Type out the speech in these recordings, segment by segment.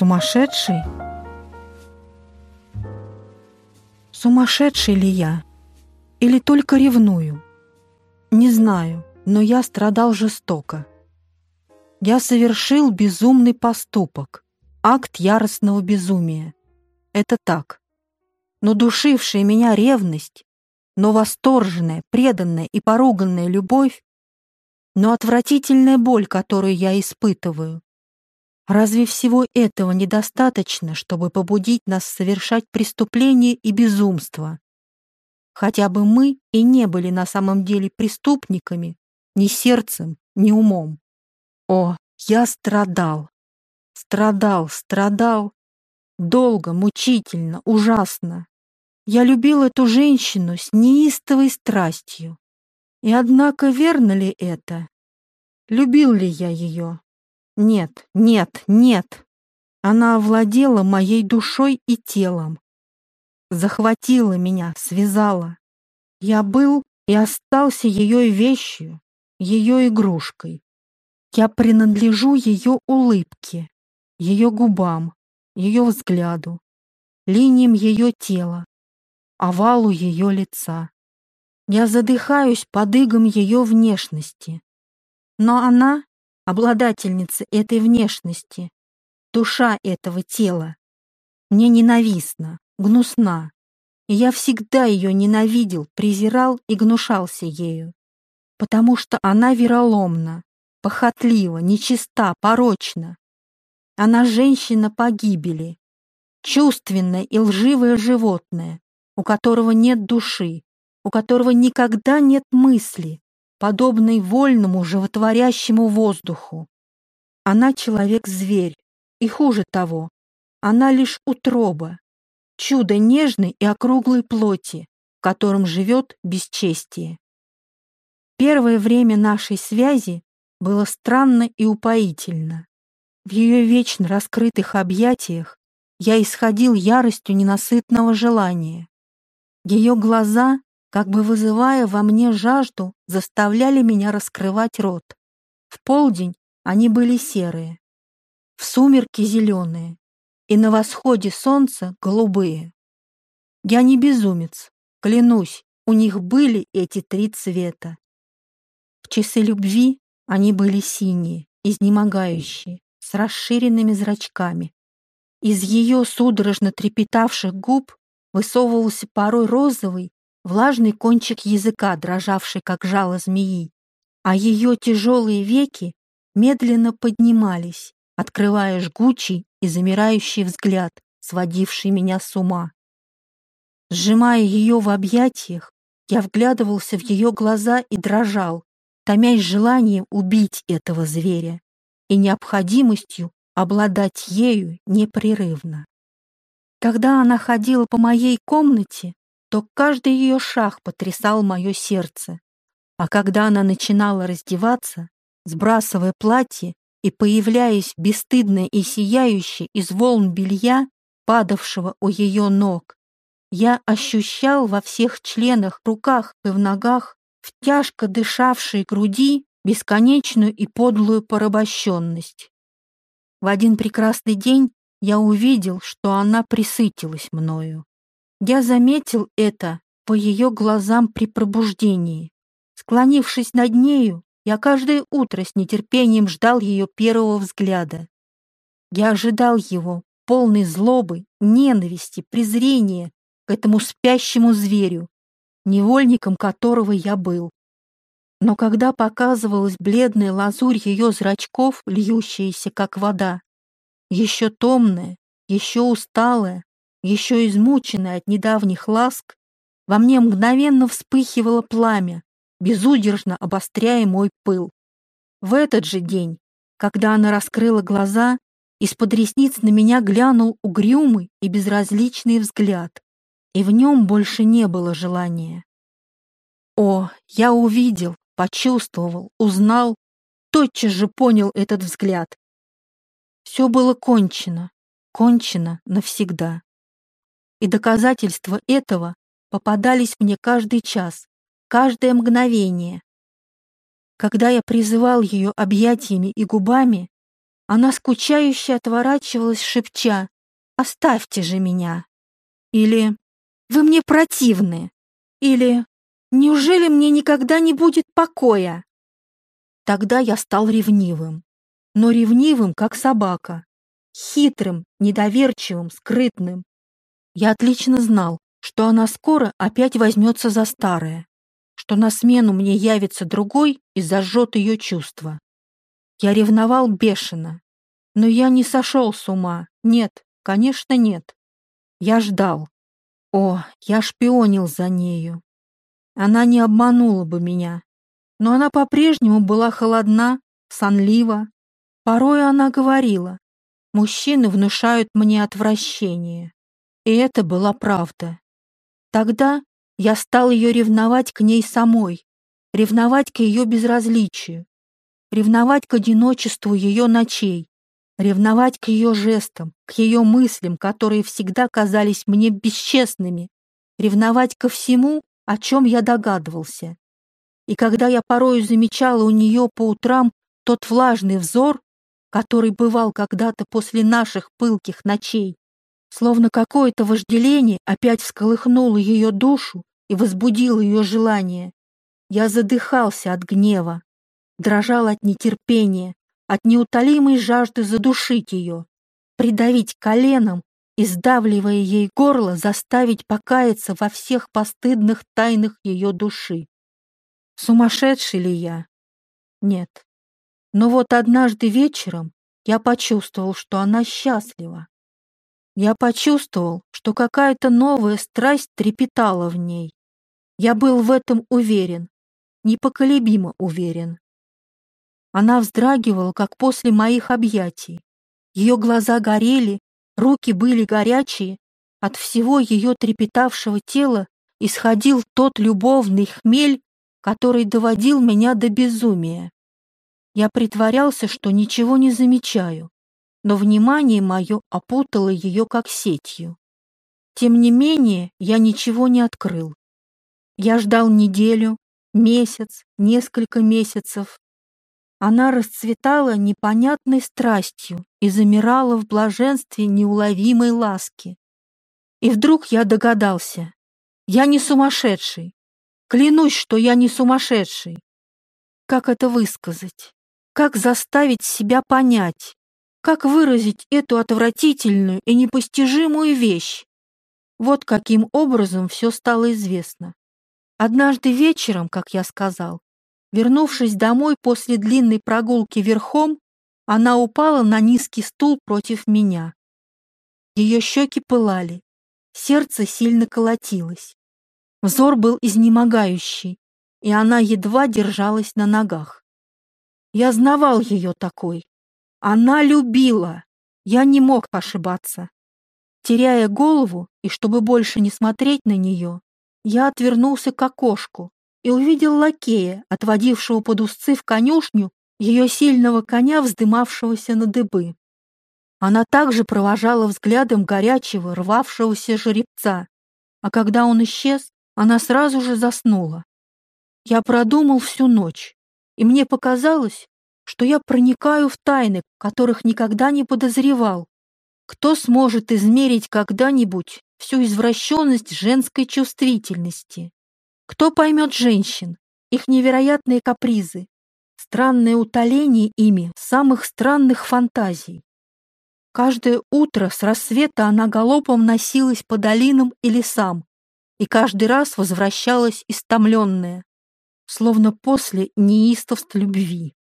Сумасшедший? Сумасшедший ли я? Или только ревную? Не знаю, но я страдал жестоко. Я совершил безумный поступок, акт яростного безумия. Это так. Но душившая меня ревность, но восторженная, преданная и поруганная любовь, но отвратительная боль, которую я испытываю, Разве всего этого недостаточно, чтобы побудить нас совершать преступление и безумство? Хотя бы мы и не были на самом деле преступниками ни сердцем, ни умом. О, я страдал, страдал, страдал, долго, мучительно, ужасно. Я любил эту женщину с неистовой страстью. И однако верно ли это? Любил ли я ее? Нет, нет, нет. Она овладела моей душой и телом. Захватила меня, связала. Я был и остался ее вещью, ее игрушкой. Я принадлежу ее улыбке, ее губам, ее взгляду, линиям ее тела, овалу ее лица. Я задыхаюсь под игом ее внешности. Но она обладательница этой внешности, душа этого тела. Мне ненавистна, гнусна, и я всегда ее ненавидел, презирал и гнушался ею, потому что она вероломна, похотлива, нечиста, порочна. Она женщина погибели, чувственное и лживое животное, у которого нет души, у которого никогда нет мысли, подобной вольному животворящему воздуху. Она человек-зверь, и хуже того, она лишь утроба, чудо нежной и округлой плоти, в котором живет бесчестие. Первое время нашей связи было странно и упоительно. В ее вечно раскрытых объятиях я исходил яростью ненасытного желания. Ее глаза как бы вызывая во мне жажду, заставляли меня раскрывать рот. В полдень они были серые, в сумерки зеленые, и на восходе солнца голубые. Я не безумец, клянусь, у них были эти три цвета. В часы любви они были синие, изнемогающие, с расширенными зрачками. Из ее судорожно трепетавших губ высовывался порой розовый влажный кончик языка, дрожавший, как жало змеи, а ее тяжелые веки медленно поднимались, открывая жгучий и замирающий взгляд, сводивший меня с ума. Сжимая ее в объятиях, я вглядывался в ее глаза и дрожал, томясь желанием убить этого зверя и необходимостью обладать ею непрерывно. Когда она ходила по моей комнате, то каждый ее шаг потрясал мое сердце. А когда она начинала раздеваться, сбрасывая платье и появляясь бесстыдная и сияющая из волн белья, падавшего у ее ног, я ощущал во всех членах, руках и в ногах, в тяжко дышавшей груди, бесконечную и подлую порабощенность. В один прекрасный день я увидел, что она присытилась мною. Я заметил это по ее глазам при пробуждении. Склонившись над нею, я каждое утро с нетерпением ждал ее первого взгляда. Я ожидал его, полный злобы, ненависти, презрения к этому спящему зверю, невольником которого я был. Но когда показывалась бледная лазурь ее зрачков, льющаяся, как вода, еще томная, еще усталая, еще измученная от недавних ласк, во мне мгновенно вспыхивало пламя, безудержно обостряя мой пыл. В этот же день, когда она раскрыла глаза, из-под ресниц на меня глянул угрюмый и безразличный взгляд, и в нем больше не было желания. О, я увидел, почувствовал, узнал, тотчас же понял этот взгляд. Все было кончено, кончено навсегда и доказательства этого попадались мне каждый час, каждое мгновение. Когда я призывал ее объятиями и губами, Она скучающе отворачивалась, шепча «Оставьте же меня!» Или «Вы мне противны!» Или «Неужели мне никогда не будет покоя?» Тогда я стал ревнивым, но ревнивым, как собака, хитрым, недоверчивым, скрытным. Я отлично знал, что она скоро опять возьмется за старое, что на смену мне явится другой и зажжет ее чувства. Я ревновал бешено, но я не сошел с ума, нет, конечно, нет. Я ждал. О, я шпионил за нею. Она не обманула бы меня, но она по-прежнему была холодна, сонлива. Порой она говорила, мужчины внушают мне отвращение. И это была правда. Тогда я стал ее ревновать к ней самой, ревновать к ее безразличию, ревновать к одиночеству ее ночей, ревновать к ее жестам, к ее мыслям, которые всегда казались мне бесчестными, ревновать ко всему, о чем я догадывался. И когда я порою замечала у нее по утрам тот влажный взор, который бывал когда-то после наших пылких ночей, словно какое-то вожделение опять всколыхнуло ее душу и возбудило ее желание, я задыхался от гнева, дрожал от нетерпения, от неутолимой жажды задушить ее, придавить коленом и, сдавливая ей горло, заставить покаяться во всех постыдных тайнах ее души. Сумасшедший ли я? Нет. Но вот однажды вечером я почувствовал, что она счастлива. Я почувствовал, что какая-то новая страсть трепетала в ней. Я был в этом уверен, непоколебимо уверен. Она вздрагивала, как после моих объятий. Ее глаза горели, руки были горячие. От всего ее трепетавшего тела исходил тот любовный хмель, который доводил меня до безумия. Я притворялся, что ничего не замечаю, но внимание мое опутало ее как сетью. Тем не менее, я ничего не открыл. Я ждал неделю, месяц, несколько месяцев, она расцветала непонятной страстью и замирала в блаженстве неуловимой ласки. И вдруг я догадался. Я не сумасшедший. Клянусь, что я не сумасшедший. Как это высказать? Как заставить себя понять? Как выразить эту отвратительную и непостижимую вещь? Вот каким образом все стало известно. Однажды вечером, как я сказал, Вернувшись домой после длинной прогулки верхом, она упала на низкий стул против меня. Ее щеки пылали, сердце сильно колотилось. Взор был изнемогающий, и она едва держалась на ногах. Я знавал ее такой. Она любила. Я не мог ошибаться. Теряя голову, и чтобы больше не смотреть на нее, я отвернулся к окошку, и увидел лакея, отводившего под узцы в конюшню ее сильного коня, вздымавшегося на дыбы. Она также провожала взглядом горячего, рвавшегося жеребца, а когда он исчез, она сразу же заснула. Я продумал всю ночь, и мне показалось, что я проникаю в тайны, которых никогда не подозревал. Кто сможет измерить когда-нибудь всю извращенность женской чувствительности? Кто поймет женщин, их невероятные капризы, странное утоление ими самых странных фантазий? Каждое утро с рассвета она галопом носилась по долинам и лесам, и каждый раз возвращалась истомленная, словно после неистовств любви.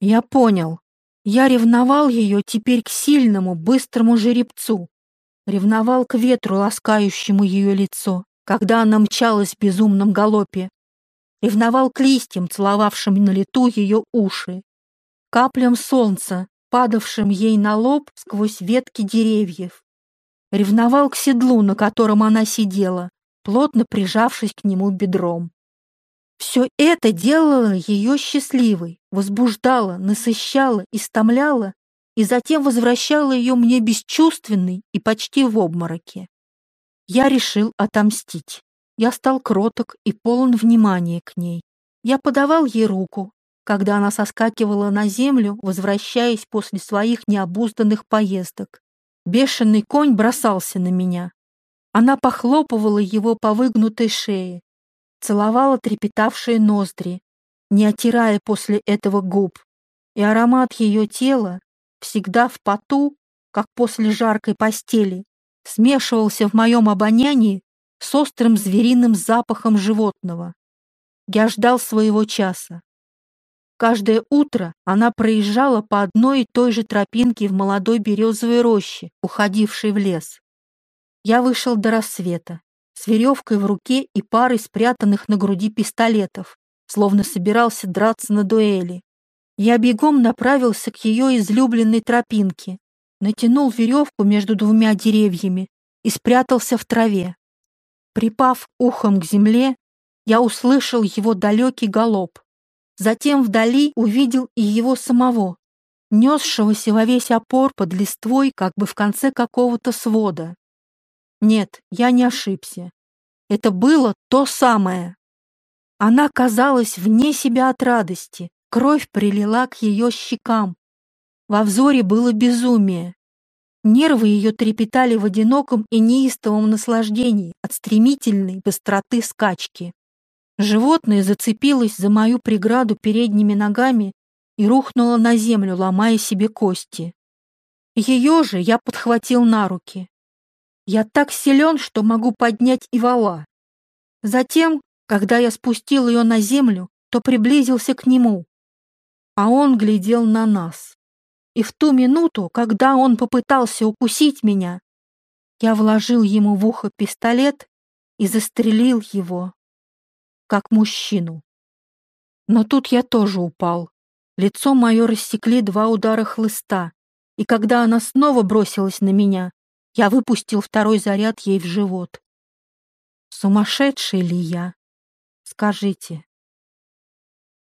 Я понял, я ревновал ее теперь к сильному, быстрому жеребцу, ревновал к ветру, ласкающему ее лицо, когда она мчалась в безумном галопе, ревновал к листьям, целовавшим на лету ее уши, каплям солнца, падавшим ей на лоб сквозь ветки деревьев, ревновал к седлу, на котором она сидела, плотно прижавшись к нему бедром. Все это делало ее счастливой, возбуждало, насыщало, истомляло и затем возвращало ее мне бесчувственной и почти в обмороке. Я решил отомстить. Я стал кроток и полон внимания к ней. Я подавал ей руку, когда она соскакивала на землю, возвращаясь после своих необузданных поездок. Бешеный конь бросался на меня. Она похлопывала его по выгнутой шее, целовала трепетавшие ноздри, не отирая после этого губ, и аромат ее тела, всегда в поту, как после жаркой постели, смешивался в моем обонянии с острым звериным запахом животного. Я ждал своего часа. Каждое утро она проезжала по одной и той же тропинке в молодой березовой роще, уходившей в лес. Я вышел до рассвета, с веревкой в руке и парой спрятанных на груди пистолетов, словно собирался драться на дуэли. Я бегом направился к ее излюбленной тропинке, натянул веревку между двумя деревьями и спрятался в траве. Припав ухом к земле, я услышал его далекий галоп. Затем вдали увидел и его самого, несшегося во весь опор под листвой, как бы в конце какого-то свода. Нет, я не ошибся. Это было то самое. Она казалась вне себя от радости, кровь прилила к ее щекам. Во взоре было безумие. Нервы ее трепетали в одиноком и неистовом наслаждении от стремительной быстроты скачки. Животное зацепилось за мою преграду передними ногами и рухнуло на землю, ломая себе кости. Ее же я подхватил на руки. Я так силен, что могу поднять и вала. Затем, когда я спустил ее на землю, то приблизился к нему, а он глядел на нас. И в ту минуту, когда он попытался укусить меня, я вложил ему в ухо пистолет и застрелил его как мужчину. Но тут я тоже упал. Лицо мое рассекли два удара хлыста, и когда она снова бросилась на меня, я выпустил второй заряд ей в живот. Сумасшедший ли я? Скажите,